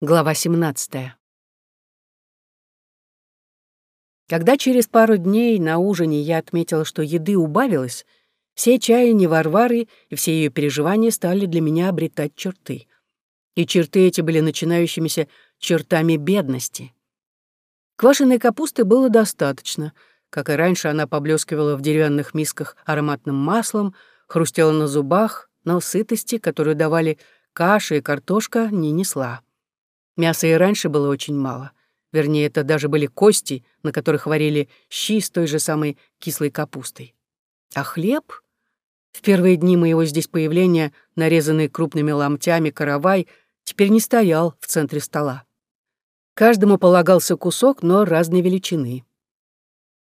Глава 17. Когда через пару дней на ужине я отметила, что еды убавилось, все чаяния Варвары и все ее переживания стали для меня обретать черты. И черты эти были начинающимися чертами бедности. Квашеной капусты было достаточно. Как и раньше, она поблескивала в деревянных мисках ароматным маслом, хрустела на зубах, но сытости, которую давали каша и картошка, не несла. Мяса и раньше было очень мало. Вернее, это даже были кости, на которых варили щи с той же самой кислой капустой. А хлеб? В первые дни моего здесь появления, нарезанный крупными ломтями каравай, теперь не стоял в центре стола. Каждому полагался кусок, но разной величины.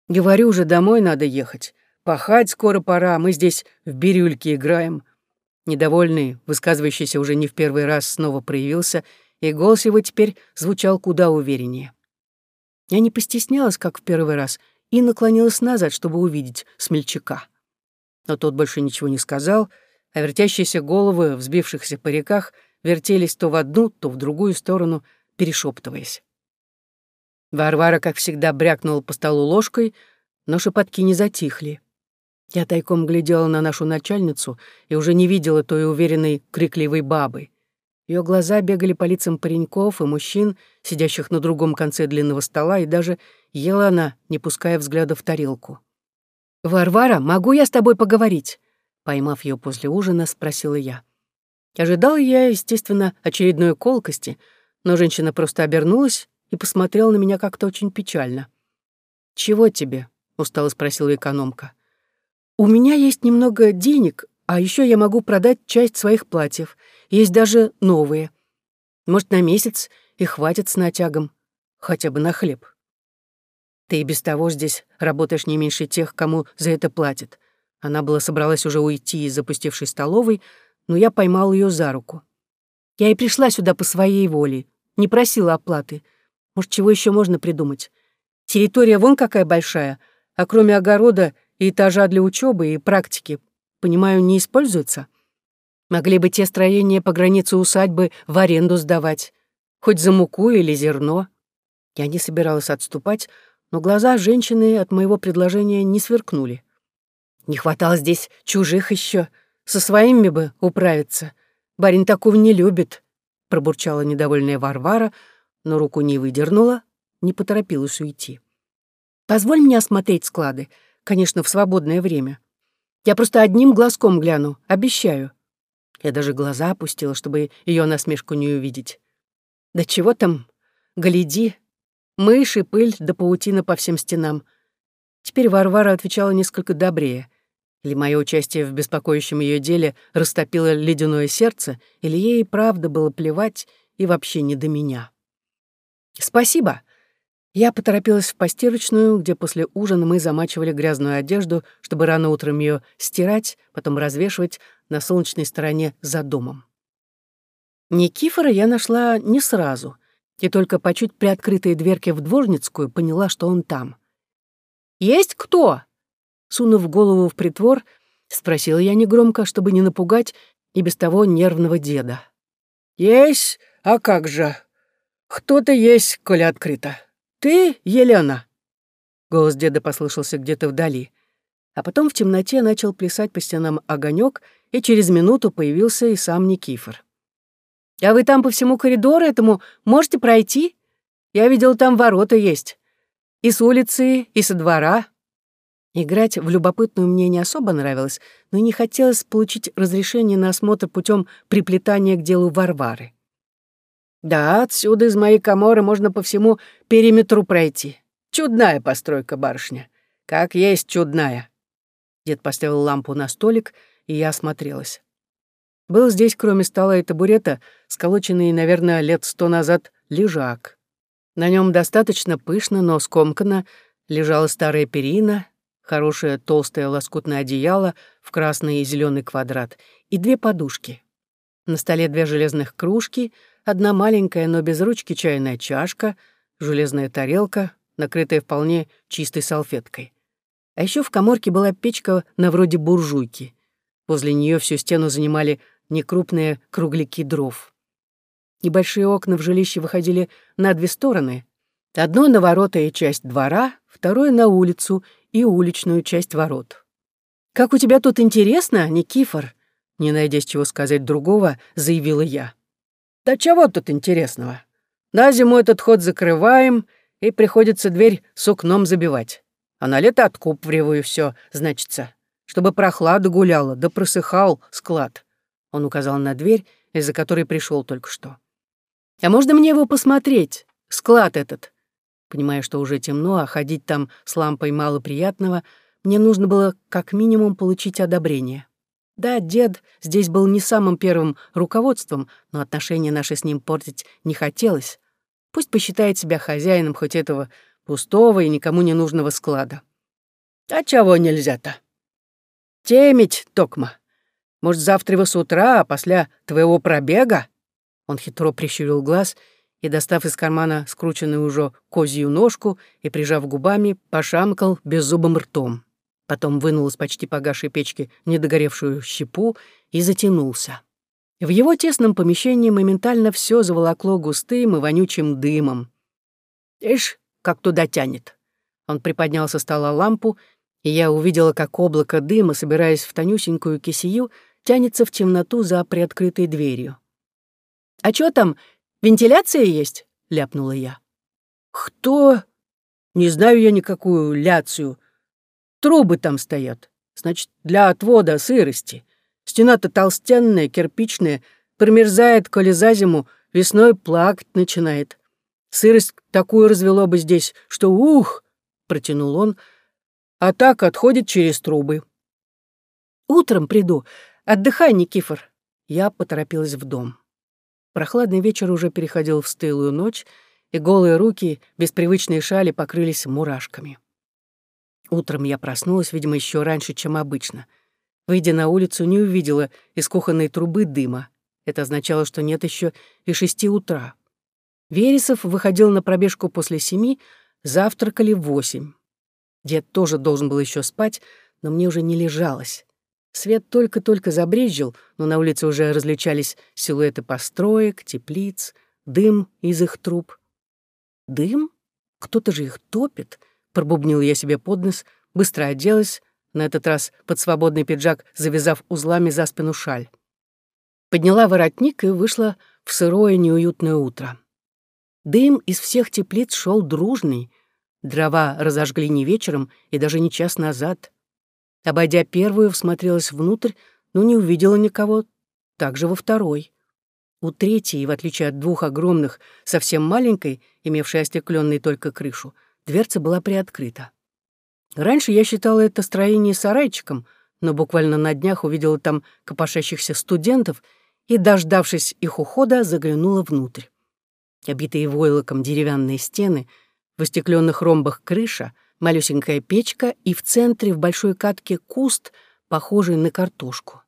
Говорю уже, домой надо ехать. Пахать скоро пора, мы здесь в бирюльке играем. Недовольный, высказывающийся уже не в первый раз, снова проявился — и голос его теперь звучал куда увереннее. Я не постеснялась, как в первый раз, и наклонилась назад, чтобы увидеть смельчака. Но тот больше ничего не сказал, а вертящиеся головы в сбившихся париках вертелись то в одну, то в другую сторону, перешептываясь. Варвара, как всегда, брякнула по столу ложкой, но шепотки не затихли. Я тайком глядела на нашу начальницу и уже не видела той уверенной, крикливой бабы. Ее глаза бегали по лицам пареньков и мужчин, сидящих на другом конце длинного стола, и даже ела она, не пуская взгляда в тарелку. «Варвара, могу я с тобой поговорить?» Поймав ее после ужина, спросила я. Ожидал я, естественно, очередной колкости, но женщина просто обернулась и посмотрела на меня как-то очень печально. «Чего тебе?» — устало спросила экономка. «У меня есть немного денег, а еще я могу продать часть своих платьев. Есть даже новые. Может, на месяц и хватит с натягом. Хотя бы на хлеб. Ты и без того здесь работаешь не меньше тех, кому за это платят. Она была собралась уже уйти из запустевшей столовой, но я поймал ее за руку. Я и пришла сюда по своей воле, не просила оплаты. Может, чего еще можно придумать? Территория вон какая большая, а кроме огорода и этажа для учебы и практики понимаю, не используются. Могли бы те строения по границе усадьбы в аренду сдавать, хоть за муку или зерно. Я не собиралась отступать, но глаза женщины от моего предложения не сверкнули. Не хватало здесь чужих еще, со своими бы управиться. Барин такого не любит, пробурчала недовольная Варвара, но руку не выдернула, не поторопилась уйти. Позволь мне осмотреть склады, конечно, в свободное время. Я просто одним глазком гляну, обещаю». Я даже глаза опустила, чтобы ее насмешку не увидеть. «Да чего там? Гляди. Мыши, пыль да паутина по всем стенам». Теперь Варвара отвечала несколько добрее. Или мое участие в беспокоящем ее деле растопило ледяное сердце, или ей правда было плевать и вообще не до меня. «Спасибо», я поторопилась в постирочную, где после ужина мы замачивали грязную одежду, чтобы рано утром ее стирать, потом развешивать на солнечной стороне за домом. Никифора я нашла не сразу, и только по чуть приоткрытой дверке в дворницкую поняла, что он там. «Есть кто?» Сунув голову в притвор, спросила я негромко, чтобы не напугать и без того нервного деда. «Есть, а как же? Кто-то есть, коли открыто», «Ты, Елена?» Голос деда послышался где-то вдали. А потом в темноте начал плясать по стенам огонек, и через минуту появился и сам Никифор. «А вы там по всему коридору этому можете пройти? Я видел, там ворота есть. И с улицы, и со двора». Играть в любопытную мне не особо нравилось, но не хотелось получить разрешение на осмотр путем приплетания к делу Варвары. Да, отсюда из моей коморы можно по всему периметру пройти. Чудная постройка, барышня. Как есть чудная. Дед поставил лампу на столик, и я осмотрелась. Был здесь, кроме стола и табурета, сколоченный, наверное, лет сто назад лежак. На нем достаточно пышно, но скомканно лежала старая перина, хорошее толстое лоскутное одеяло в красный и зеленый квадрат и две подушки. На столе две железных кружки — одна маленькая, но без ручки чайная чашка, железная тарелка, накрытая вполне чистой салфеткой. А еще в коморке была печка на вроде буржуйки. Возле нее всю стену занимали некрупные кругляки дров. Небольшие окна в жилище выходили на две стороны. Одно на ворота и часть двора, второе на улицу и уличную часть ворот. «Как у тебя тут интересно, Никифор?» Не найдя чего сказать другого, заявила я. «Да чего тут интересного? На зиму этот ход закрываем, и приходится дверь с окном забивать. А на лето откуприваю все, значится, чтобы прохлада гуляла, да просыхал склад». Он указал на дверь, из-за которой пришел только что. «А можно мне его посмотреть? Склад этот?» Понимая, что уже темно, а ходить там с лампой мало приятного, мне нужно было как минимум получить одобрение. Да, дед здесь был не самым первым руководством, но отношения наши с ним портить не хотелось. Пусть посчитает себя хозяином хоть этого пустого и никому не нужного склада. А чего нельзя-то? Темить, Токма. Может, завтра его с утра, а после твоего пробега? Он хитро прищурил глаз и, достав из кармана скрученную уже козью ножку и, прижав губами, пошамкал беззубым ртом. Потом вынул из почти погашей печки недогоревшую щепу и затянулся. В его тесном помещении моментально все заволокло густым и вонючим дымом. «Ишь, как туда тянет!» Он приподнял со стола лампу, и я увидела, как облако дыма, собираясь в тонюсенькую кисию, тянется в темноту за приоткрытой дверью. «А чё там, вентиляция есть?» — ляпнула я. «Кто? Не знаю я никакую ляцию. Трубы там стоят. Значит, для отвода сырости. Стена-то толстенная, кирпичная, промерзает, коли за зиму, весной плакать начинает. Сырость такую развело бы здесь, что ух!» — протянул он, а так отходит через трубы. «Утром приду. Отдыхай, Никифор». Я поторопилась в дом. Прохладный вечер уже переходил в стылую ночь, и голые руки, без привычной шали, покрылись мурашками. Утром я проснулась, видимо, еще раньше, чем обычно. Выйдя на улицу, не увидела из кухонной трубы дыма. Это означало, что нет еще и шести утра. Вересов выходил на пробежку после семи, завтракали в восемь. Дед тоже должен был еще спать, но мне уже не лежалось. Свет только-только забрезжил, но на улице уже различались силуэты построек, теплиц, дым из их труб. Дым? Кто-то же их топит — Пробубнил я себе под нос, быстро оделась, на этот раз под свободный пиджак, завязав узлами за спину шаль. Подняла воротник и вышла в сырое неуютное утро. Дым из всех теплиц шел дружный. Дрова разожгли не вечером и даже не час назад. Обойдя первую, всмотрелась внутрь, но не увидела никого, также во второй. У третьей, в отличие от двух огромных, совсем маленькой, имевшей остекленной только крышу, дверца была приоткрыта. Раньше я считала это строение сарайчиком, но буквально на днях увидела там копошащихся студентов и, дождавшись их ухода, заглянула внутрь. Обитые войлоком деревянные стены, в остекленных ромбах крыша, малюсенькая печка и в центре в большой катке куст, похожий на картошку.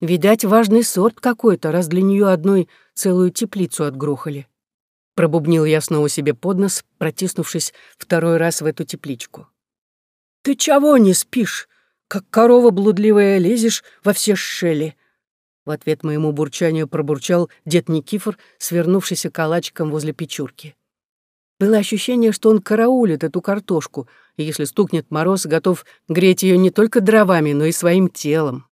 Видать, важный сорт какой-то, раз для нее одной целую теплицу отгрохали. Пробубнил я снова себе под нос, протиснувшись второй раз в эту тепличку. «Ты чего не спишь? Как корова блудливая лезешь во все щели?» В ответ моему бурчанию пробурчал дед Никифор, свернувшийся калачиком возле печурки. Было ощущение, что он караулит эту картошку, и если стукнет мороз, готов греть ее не только дровами, но и своим телом.